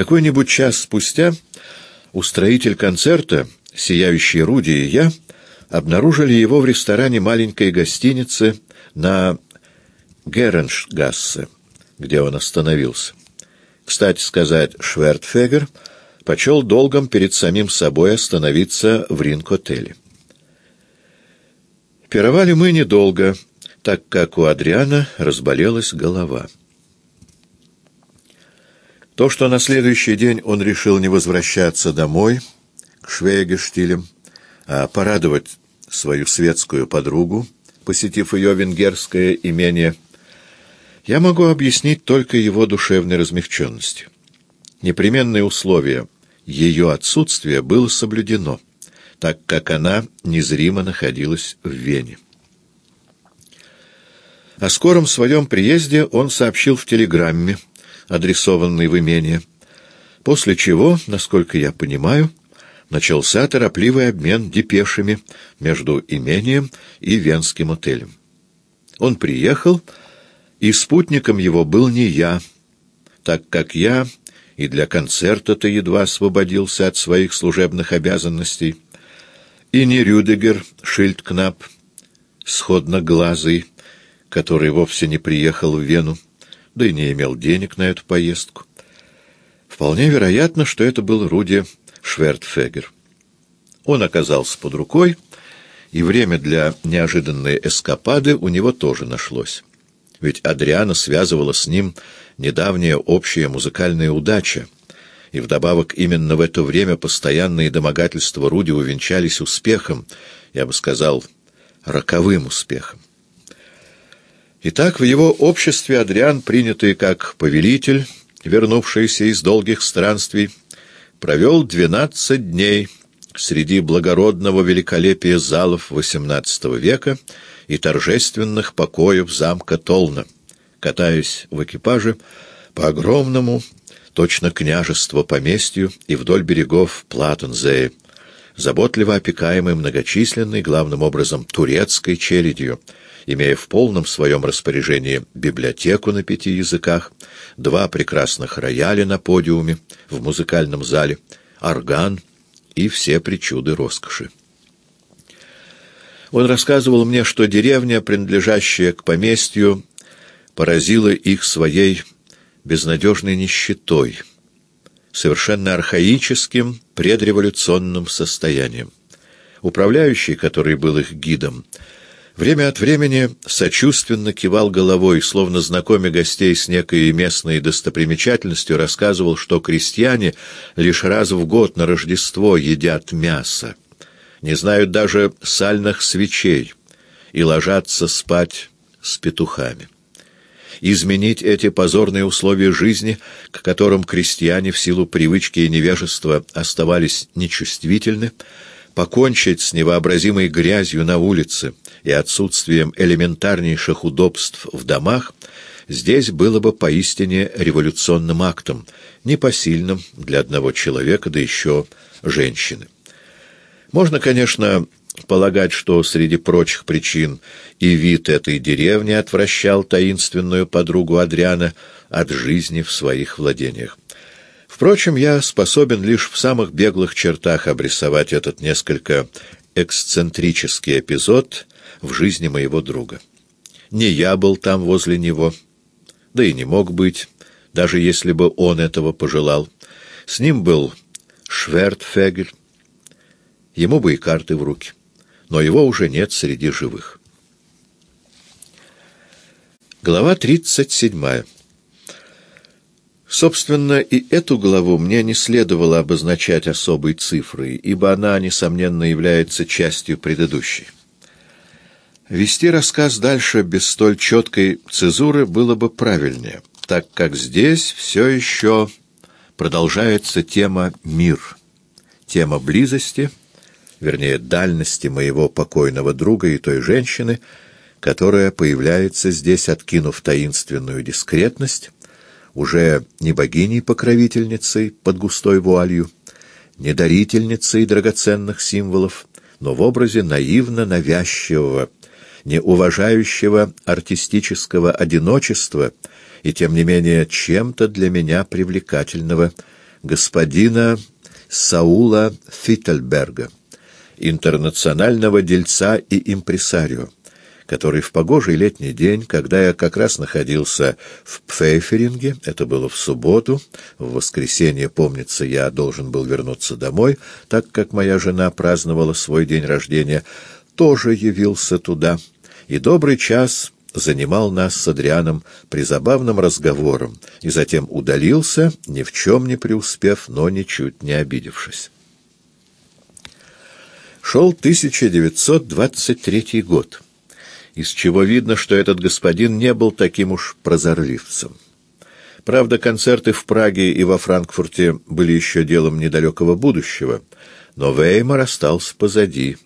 Какой-нибудь час спустя устроитель концерта, сияющий Руди и я, обнаружили его в ресторане маленькой гостиницы на Гереншгассе, где он остановился. Кстати сказать, Швертфегер почел долгом перед самим собой остановиться в Ринг-отеле. Пировали мы недолго, так как у Адриана разболелась голова. То, что на следующий день он решил не возвращаться домой, к Швейгештилям, а порадовать свою светскую подругу, посетив ее венгерское имение, я могу объяснить только его душевной размягченностью. Непременное условие ее отсутствия было соблюдено, так как она незримо находилась в Вене. О скором своем приезде он сообщил в телеграмме, адресованный в имение, после чего, насколько я понимаю, начался торопливый обмен депешами между имением и венским отелем. Он приехал, и спутником его был не я, так как я и для концерта-то едва освободился от своих служебных обязанностей, и не Рюдегер Шильдкнап, сходноглазый, который вовсе не приехал в Вену, да и не имел денег на эту поездку. Вполне вероятно, что это был Руди Швертфегер. Он оказался под рукой, и время для неожиданной эскапады у него тоже нашлось. Ведь Адриана связывала с ним недавняя общая музыкальная удача, и вдобавок именно в это время постоянные домогательства Руди увенчались успехом, я бы сказал, роковым успехом. Итак, в его обществе Адриан, принятый как повелитель, вернувшийся из долгих странствий, провел двенадцать дней среди благородного великолепия залов XVIII века и торжественных покоев замка Толна, катаясь в экипаже по огромному, точно княжество поместью и вдоль берегов Платензея, заботливо опекаемый многочисленной, главным образом, турецкой челядью, имея в полном своем распоряжении библиотеку на пяти языках, два прекрасных рояля на подиуме в музыкальном зале, орган и все причуды роскоши. Он рассказывал мне, что деревня, принадлежащая к поместью, поразила их своей безнадежной нищетой, совершенно архаическим предреволюционным состоянием. Управляющий, который был их гидом, Время от времени сочувственно кивал головой, словно знакомя гостей с некой местной достопримечательностью, рассказывал, что крестьяне лишь раз в год на Рождество едят мясо, не знают даже сальных свечей и ложатся спать с петухами. Изменить эти позорные условия жизни, к которым крестьяне в силу привычки и невежества оставались нечувствительны, покончить с невообразимой грязью на улице и отсутствием элементарнейших удобств в домах, здесь было бы поистине революционным актом, непосильным для одного человека, да еще женщины. Можно, конечно, полагать, что среди прочих причин и вид этой деревни отвращал таинственную подругу Адриана от жизни в своих владениях. Впрочем, я способен лишь в самых беглых чертах обрисовать этот несколько эксцентрический эпизод в жизни моего друга. Не я был там возле него, да и не мог быть, даже если бы он этого пожелал. С ним был Швертфегель, ему бы и карты в руки, но его уже нет среди живых. Глава тридцать седьмая Собственно, и эту главу мне не следовало обозначать особой цифрой, ибо она, несомненно, является частью предыдущей. Вести рассказ дальше без столь четкой цезуры было бы правильнее, так как здесь все еще продолжается тема «мир», тема близости, вернее, дальности моего покойного друга и той женщины, которая появляется здесь, откинув таинственную дискретность, уже не богиней-покровительницей под густой вуалью, не дарительницей драгоценных символов, но в образе наивно-навязчивого, не уважающего артистического одиночества и, тем не менее, чем-то для меня привлекательного господина Саула Фиттельберга, интернационального дельца и импресарио, который в погожий летний день, когда я как раз находился в Пфейферинге, это было в субботу, в воскресенье, помнится, я должен был вернуться домой, так как моя жена праздновала свой день рождения, тоже явился туда, и добрый час занимал нас с Адрианом призабавным разговором и затем удалился, ни в чем не преуспев, но ничуть не обидевшись. Шел 1923 год из чего видно, что этот господин не был таким уж прозорливцем. Правда, концерты в Праге и во Франкфурте были еще делом недалекого будущего, но Веймар остался позади,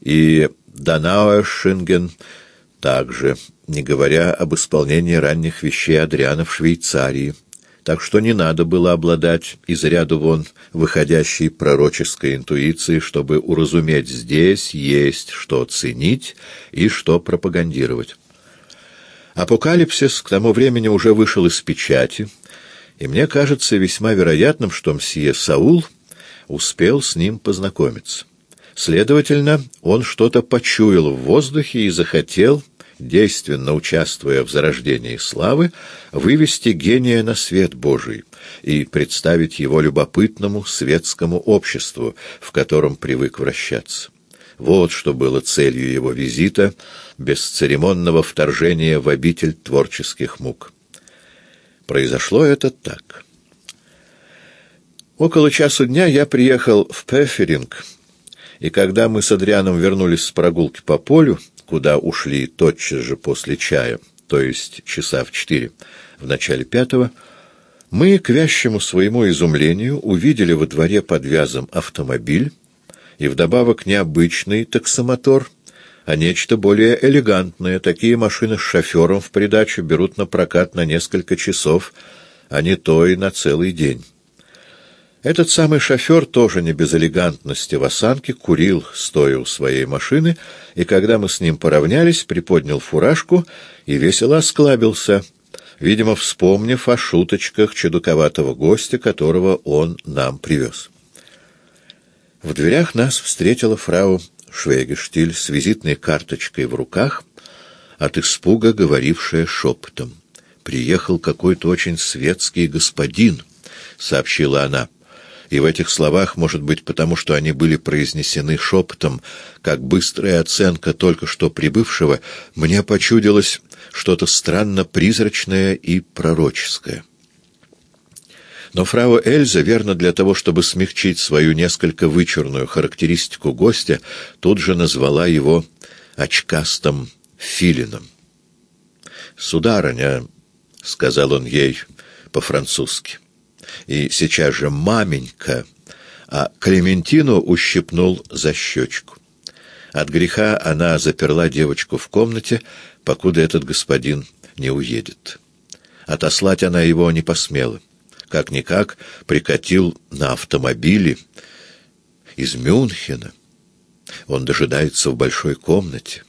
и Данауэршинген также, не говоря об исполнении ранних вещей Адриана в Швейцарии — так что не надо было обладать из ряду вон выходящей пророческой интуицией, чтобы уразуметь, здесь есть что ценить и что пропагандировать. Апокалипсис к тому времени уже вышел из печати, и мне кажется весьма вероятным, что мсье Саул успел с ним познакомиться. Следовательно, он что-то почуял в воздухе и захотел действенно участвуя в зарождении славы, вывести гения на свет Божий и представить его любопытному светскому обществу, в котором привык вращаться. Вот что было целью его визита, бесцеремонного вторжения в обитель творческих мук. Произошло это так. Около часу дня я приехал в Пеферинг, и когда мы с Адрианом вернулись с прогулки по полю, куда ушли тотчас же после чая, то есть часа в четыре, в начале пятого, мы, к вящему своему изумлению, увидели во дворе под вязом автомобиль и вдобавок необычный таксомотор, а нечто более элегантное. Такие машины с шофером в придачу берут на прокат на несколько часов, а не то и на целый день. Этот самый шофер, тоже не без элегантности в осанке, курил, стоя у своей машины, и когда мы с ним поравнялись, приподнял фуражку и весело осклабился, видимо, вспомнив о шуточках чудаковатого гостя, которого он нам привез. В дверях нас встретила фрау Швегештиль с визитной карточкой в руках, от испуга говорившая шепотом. «Приехал какой-то очень светский господин», — сообщила она и в этих словах, может быть, потому что они были произнесены шепотом, как быстрая оценка только что прибывшего, мне почудилось что-то странно призрачное и пророческое. Но фрау Эльза, верно для того, чтобы смягчить свою несколько вычурную характеристику гостя, тут же назвала его очкастым филином. «Сударыня», — сказал он ей по-французски, — и сейчас же «маменька», а Клементину ущипнул за щечку. От греха она заперла девочку в комнате, покуда этот господин не уедет. Отослать она его не посмела. Как-никак прикатил на автомобиле из Мюнхена. Он дожидается в большой комнате.